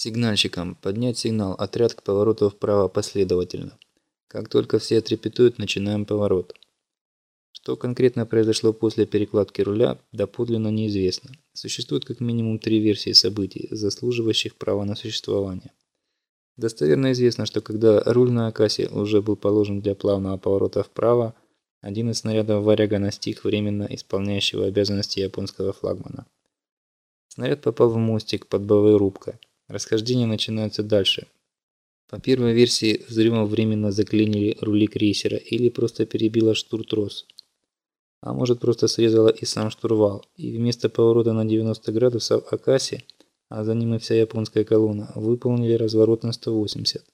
Сигнальщикам поднять сигнал, отряд к повороту вправо последовательно. Как только все отрепетуют, начинаем поворот. Что конкретно произошло после перекладки руля, доподлинно неизвестно. Существует как минимум три версии событий, заслуживающих права на существование. Достоверно известно, что когда руль на Акасе уже был положен для плавного поворота вправо, один из снарядов «Варяга» настиг временно исполняющего обязанности японского флагмана. Снаряд попал в мостик под боевой рубкой. Расхождения начинаются дальше. По первой версии, взрывом временно заклинили рули крейсера или просто перебило штуртрос. А может просто срезала и сам штурвал, и вместо поворота на 90 градусов Акаси, а за ним и вся японская колонна, выполнили разворот на 180.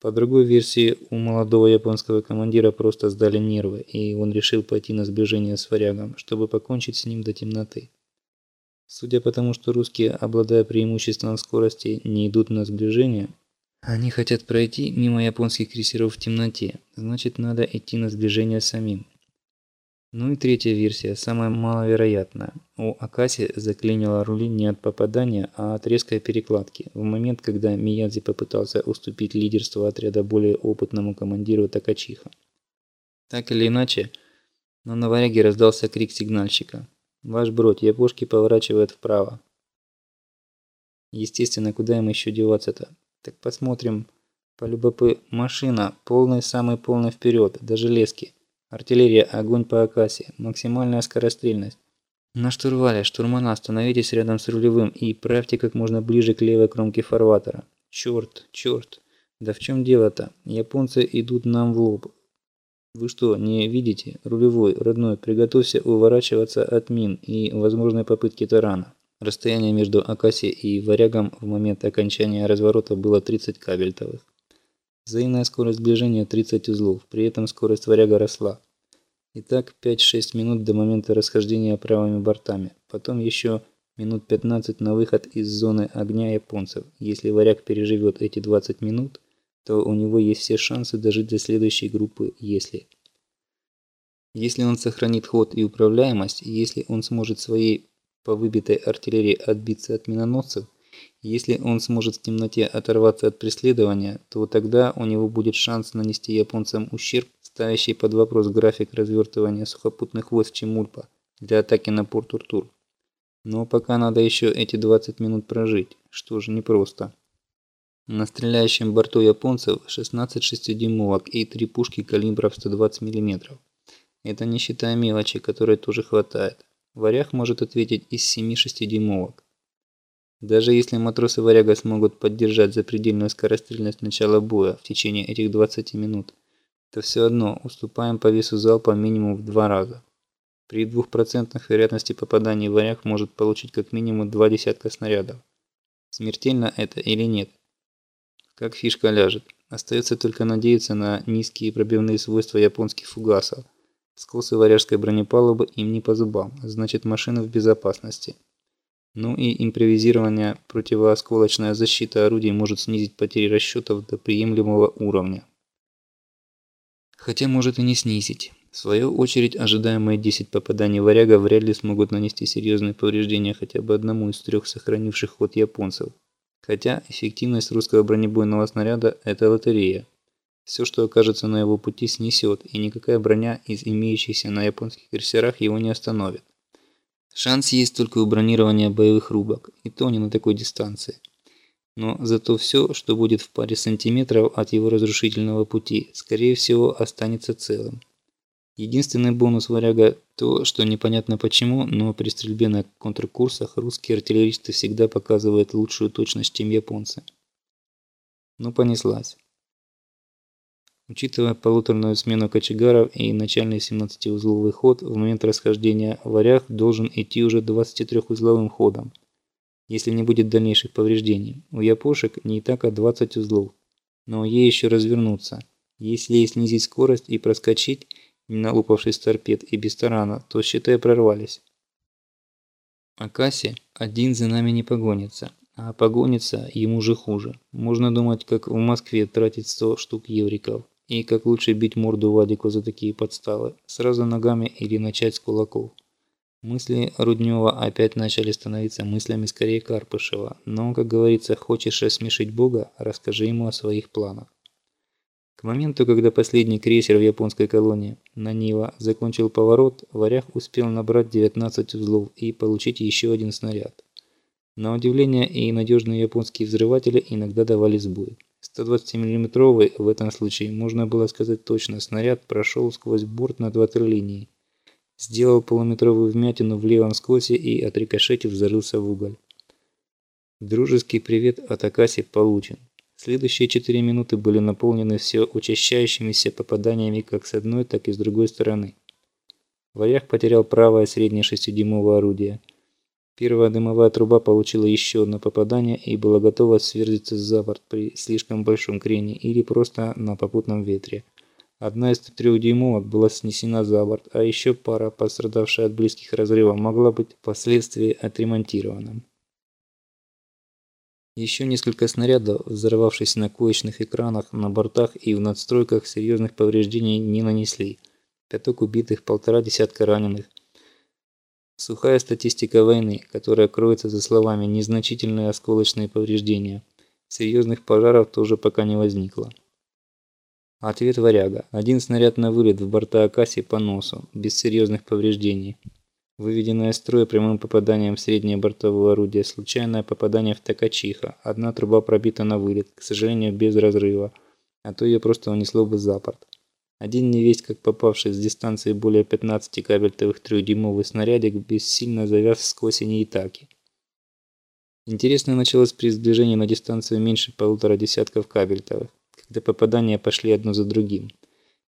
По другой версии, у молодого японского командира просто сдали нервы, и он решил пойти на сближение с варягом, чтобы покончить с ним до темноты. Судя по тому, что русские, обладая преимуществом скорости, не идут на сближение, они хотят пройти мимо японских крейсеров в темноте, значит надо идти на сближение самим. Ну и третья версия, самая маловероятная. У Акаси заклинило рули не от попадания, а от резкой перекладки. В момент, когда Миядзи попытался уступить лидерство отряда более опытному командиру Такачиха. Так или иначе, но на варяге раздался крик сигнальщика. «Ваш брод, япошки поворачивают вправо». Естественно, куда им еще деваться-то? Так посмотрим. Полюбопы... Машина. Полный, самый полный вперед. До железки. Артиллерия, огонь по Акасе, максимальная скорострельность. На штурвале, штурмана, остановитесь рядом с рулевым и правьте как можно ближе к левой кромке фарватера. Черт, черт. Да в чем дело-то? Японцы идут нам в лоб. Вы что, не видите? Рулевой, родной, приготовься уворачиваться от мин и возможной попытки тарана. Расстояние между Акаси и Варягом в момент окончания разворота было 30 кабельтовых. Взаимная скорость сближения 30 узлов, при этом скорость варяга росла. Итак, 5-6 минут до момента расхождения правыми бортами, потом еще минут 15 на выход из зоны огня японцев. Если варяг переживет эти 20 минут, то у него есть все шансы дожить до следующей группы «если». Если он сохранит ход и управляемость, если он сможет своей по выбитой артиллерии отбиться от миноносцев, если он сможет в темноте оторваться от преследования, то тогда у него будет шанс нанести японцам ущерб, ставящий под вопрос график развертывания сухопутных войск Чемульпа для атаки на Порт-Уртур. Но пока надо еще эти 20 минут прожить, что же непросто. На стреляющем борту японцев 16 шестидюймовок и три пушки калибров 120 мм. Это не считая мелочи, которой тоже хватает. Варяг может ответить из 7 шестидюймовок. Даже если матросы Варяга смогут поддержать запредельную скорострельность начала боя в течение этих 20 минут, то все одно уступаем по весу залпа минимум в два раза. При двухпроцентных вероятности попадания Варяг может получить как минимум два десятка снарядов. Смертельно это или нет? Как фишка ляжет. Остается только надеяться на низкие пробивные свойства японских фугасов. Скосы варяжской бронепалубы им не по зубам, значит машина в безопасности. Ну и импровизирование противоосколочная защита орудий может снизить потери расчетов до приемлемого уровня. Хотя может и не снизить. В свою очередь, ожидаемые 10 попаданий варяга вряд ли смогут нанести серьезные повреждения хотя бы одному из трех сохранивших ход японцев. Хотя эффективность русского бронебойного снаряда – это лотерея. Все, что окажется на его пути, снесет, и никакая броня из имеющихся на японских крейсерах его не остановит. Шанс есть только у бронирования боевых рубок, и то не на такой дистанции. Но зато все, что будет в паре сантиметров от его разрушительного пути, скорее всего останется целым. Единственный бонус варяга то, что непонятно почему, но при стрельбе на контркурсах русские артиллеристы всегда показывают лучшую точность, чем японцы. Ну понеслась. Учитывая полуторную смену кочегаров и начальный 17-узловый ход, в момент расхождения варяг должен идти уже 23-узловым ходом, если не будет дальнейших повреждений. У япошек не так, а 20 узлов. Но ей еще развернуться. Если ей снизить скорость и проскочить, не налупавшись торпед и без тарана, то считай прорвались. Акаси один за нами не погонится, а погонится ему же хуже. Можно думать, как в Москве тратить 100 штук евриков. И как лучше бить морду Вадику за такие подставы? Сразу ногами или начать с кулаков? Мысли Руднева опять начали становиться мыслями скорее Карпышева, но, как говорится, хочешь рассмешить Бога, расскажи ему о своих планах. К моменту, когда последний крейсер в японской колонии Нанива закончил поворот, Варяг успел набрать 19 узлов и получить еще один снаряд. На удивление и надежные японские взрыватели иногда давали сбой. 120 миллиметровый в этом случае, можно было сказать точно, снаряд прошел сквозь борт на два линии сделал полуметровую вмятину в левом скосе и, отрикошетив, зарылся в уголь. Дружеский привет от Акаси получен. Следующие четыре минуты были наполнены все учащающимися попаданиями как с одной, так и с другой стороны. Варяг потерял правое среднее шестидюймовое орудие. Первая дымовая труба получила еще одно попадание и была готова сверзиться за борт при слишком большом крене или просто на попутном ветре. Одна из трехдюймовок была снесена за борт, а еще пара, пострадавшая от близких разрывов, могла быть впоследствии отремонтирована. Еще несколько снарядов, взорвавшись на коечных экранах, на бортах и в надстройках, серьезных повреждений не нанесли. Пяток убитых, полтора десятка раненых. Сухая статистика войны, которая кроется за словами «незначительные осколочные повреждения». Серьезных пожаров тоже пока не возникло. Ответ варяга. Один снаряд на вылет в борта Акаси по носу, без серьезных повреждений. Выведенное из строя прямым попаданием в среднее бортовое орудие, случайное попадание в Такачиха. Одна труба пробита на вылет, к сожалению, без разрыва, а то ее просто унесло бы за борт. Один невесть, как попавший с дистанции более 15 кабельтовых трехдюймовый снарядик, бессильно завяз в скосине Итаки. Интересно началось при сближении на дистанцию меньше полутора десятков кабельтовых когда попадания пошли одно за другим.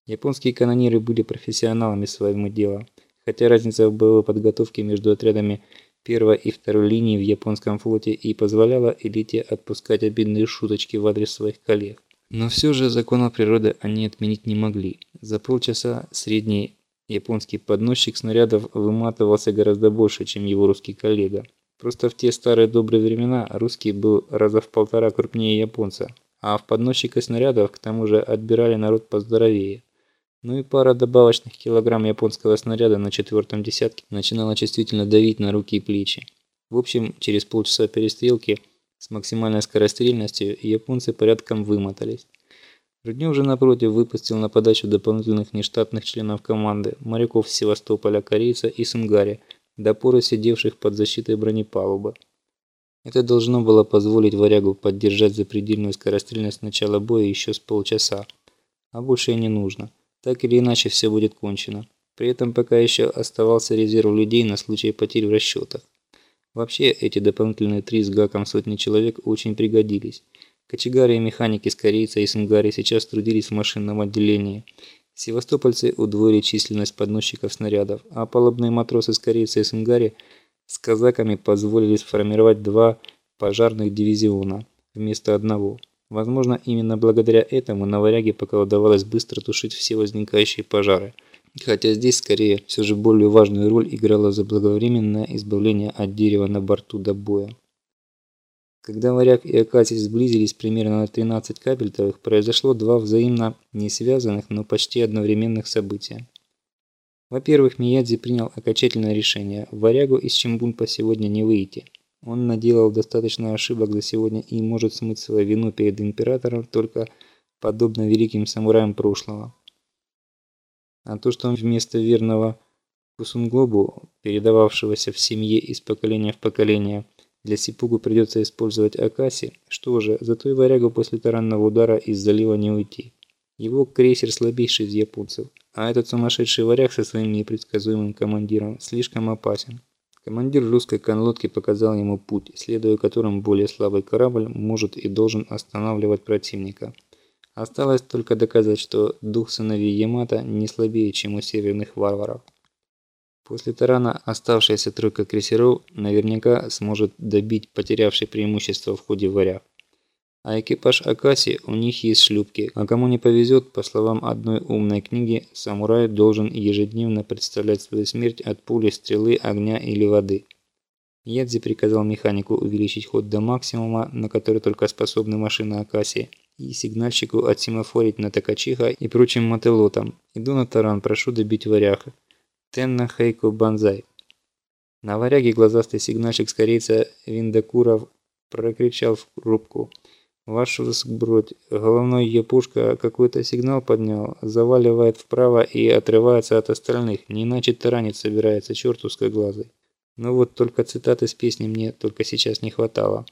Японские канониры были профессионалами своего дела, хотя разница в боевой подготовке между отрядами первой и второй линии в японском флоте и позволяла элите отпускать обидные шуточки в адрес своих коллег. Но все же законов природы они отменить не могли. За полчаса средний японский подносчик снарядов выматывался гораздо больше, чем его русский коллега. Просто в те старые добрые времена русский был раза в полтора крупнее японца, а в подносчика снарядов к тому же отбирали народ поздоровее. Ну и пара добавочных килограмм японского снаряда на четвертом десятке начинала чувствительно давить на руки и плечи. В общем, через полчаса перестрелки с максимальной скорострельностью японцы порядком вымотались. Руднев же напротив выпустил на подачу дополнительных нештатных членов команды, моряков Севастополя, корейца и Сунгари, до поры сидевших под защитой бронепалубы. Это должно было позволить варягу поддержать запредельную скорострельность начала боя еще с полчаса. А больше и не нужно. Так или иначе все будет кончено. При этом пока еще оставался резерв людей на случай потерь в расчетах. Вообще, эти дополнительные три с гаком сотни человек очень пригодились. Кочегары и механики с корейца и сунгари сейчас трудились в машинном отделении. Севастопольцы удвоили численность подносчиков снарядов, а палубные матросы с корейца и сунгари – с казаками позволили сформировать два пожарных дивизиона вместо одного. Возможно, именно благодаря этому на Варяге пока удавалось быстро тушить все возникающие пожары. Хотя здесь скорее все же более важную роль играло заблаговременное избавление от дерева на борту до боя. Когда Варяг и Акасий сблизились примерно на 13 кабельтовых, произошло два взаимно не связанных, но почти одновременных события. Во-первых, Миядзи принял окончательное решение. Варягу из Чимбунпа сегодня не выйти. Он наделал достаточно ошибок за сегодня и может смыть свою вину перед императором только подобно великим самураям прошлого. А то, что он вместо верного Кусунгобу, передававшегося в семье из поколения в поколение, для Сипугу придется использовать Акаси, что же, зато и варягу после таранного удара из залива не уйти. Его крейсер слабейший из японцев. А этот сумасшедший варяг со своим непредсказуемым командиром слишком опасен. Командир русской конлодки показал ему путь, следуя которым более слабый корабль может и должен останавливать противника. Осталось только доказать, что дух сыновей Ямато не слабее, чем у северных варваров. После тарана оставшаяся тройка крейсеров наверняка сможет добить потерявший преимущество в ходе варяг. А экипаж Акаси у них есть шлюпки, а кому не повезет, по словам одной умной книги, самурай должен ежедневно представлять свою смерть от пули, стрелы, огня или воды. Ядзи приказал механику увеличить ход до максимума, на который только способны машины Акаси, и сигнальщику отсемафорить на Такачиха и прочим мотелотам. Иду на таран, прошу добить варяха. Тенна Хейко Банзай. На варяге глазастый сигнальщик с корейца Виндокуров прокричал в рубку. «Ваш высокбродь, головной япушка какой-то сигнал поднял, заваливает вправо и отрывается от остальных, не иначе таранить собирается, черт узкоглазый». Ну вот только цитаты с песни мне только сейчас не хватало.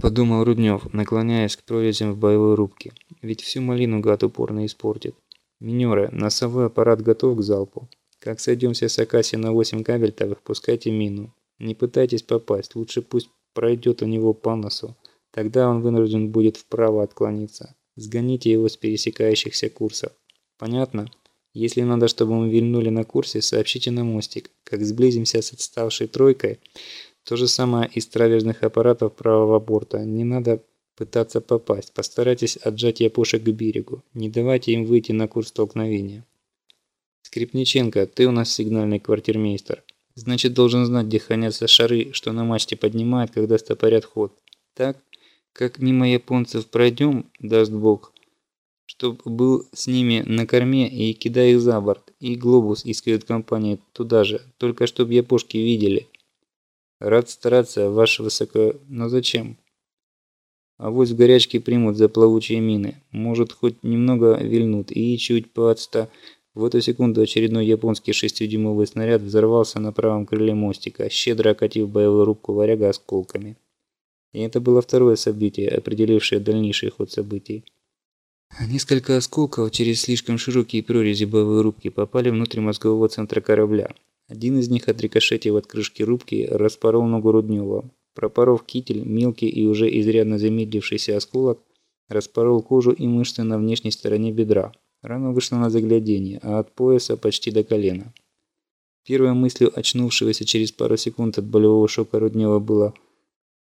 Подумал Руднев, наклоняясь к прорезям в боевой рубке. Ведь всю малину гад упорно испортит. Минеры, носовой аппарат готов к залпу. Как сойдемся с Акаси на 8 кабельтовых, пускайте мину. Не пытайтесь попасть, лучше пусть пройдет у него по носу. Тогда он вынужден будет вправо отклониться. Сгоните его с пересекающихся курсов. Понятно? Если надо, чтобы мы вильнули на курсе, сообщите на мостик. Как сблизимся с отставшей тройкой, то же самое из траверзных аппаратов правого борта. Не надо пытаться попасть. Постарайтесь отжать япошек к берегу. Не давайте им выйти на курс столкновения. Скрипниченко, ты у нас сигнальный квартирмейстер. Значит, должен знать, где хранятся шары, что на мачте поднимают, когда стопорят ход. Так, как мимо японцев пройдем, даст бог, чтоб был с ними на корме и кидай их за борт, и глобус из кают-компании туда же, только чтоб япошки видели. Рад стараться, ваше высоко... Но зачем? А вот в горячке примут за плавучие мины. Может, хоть немного вильнут и чуть по отста... В эту секунду очередной японский шестидюймовый снаряд взорвался на правом крыле мостика, щедро окатив боевую рубку варяга осколками. И это было второе событие, определившее дальнейший ход событий. Несколько осколков через слишком широкие прорези боевой рубки попали внутрь мозгового центра корабля. Один из них, отрикошетив от крышки рубки, распорол ногу Руднева. Пропоров китель, мелкий и уже изрядно замедлившийся осколок, распорол кожу и мышцы на внешней стороне бедра. Рана вышла на заглядение, а от пояса почти до колена. Первой мыслью очнувшегося через пару секунд от болевого шока Руднева было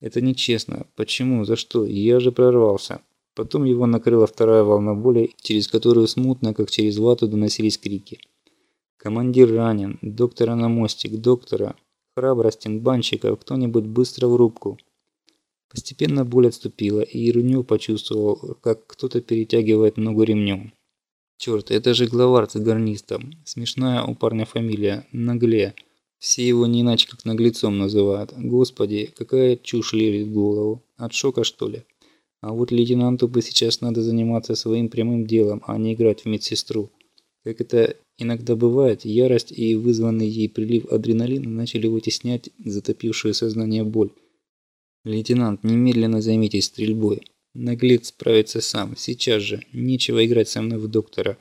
«Это нечестно. Почему? За что? Я же прорвался». Потом его накрыла вторая волна боли, через которую смутно, как через вату, доносились крики. «Командир ранен! Доктора на мостик! Доктора! Храбрость банщиков! Кто-нибудь быстро в рубку!» Постепенно боль отступила, и Рунев почувствовал, как кто-то перетягивает ногу ремнем. Черт, это же главарь цыгарниста. Смешная у парня фамилия. Нагле. Все его не иначе как наглецом называют. Господи, какая чушь лезет в голову. От шока что ли? А вот лейтенанту бы сейчас надо заниматься своим прямым делом, а не играть в медсестру. Как это иногда бывает, ярость и вызванный ей прилив адреналина начали вытеснять затопившую сознание боль. Лейтенант, немедленно займитесь стрельбой. Наглец справится сам, сейчас же. Нечего играть со мной в доктора.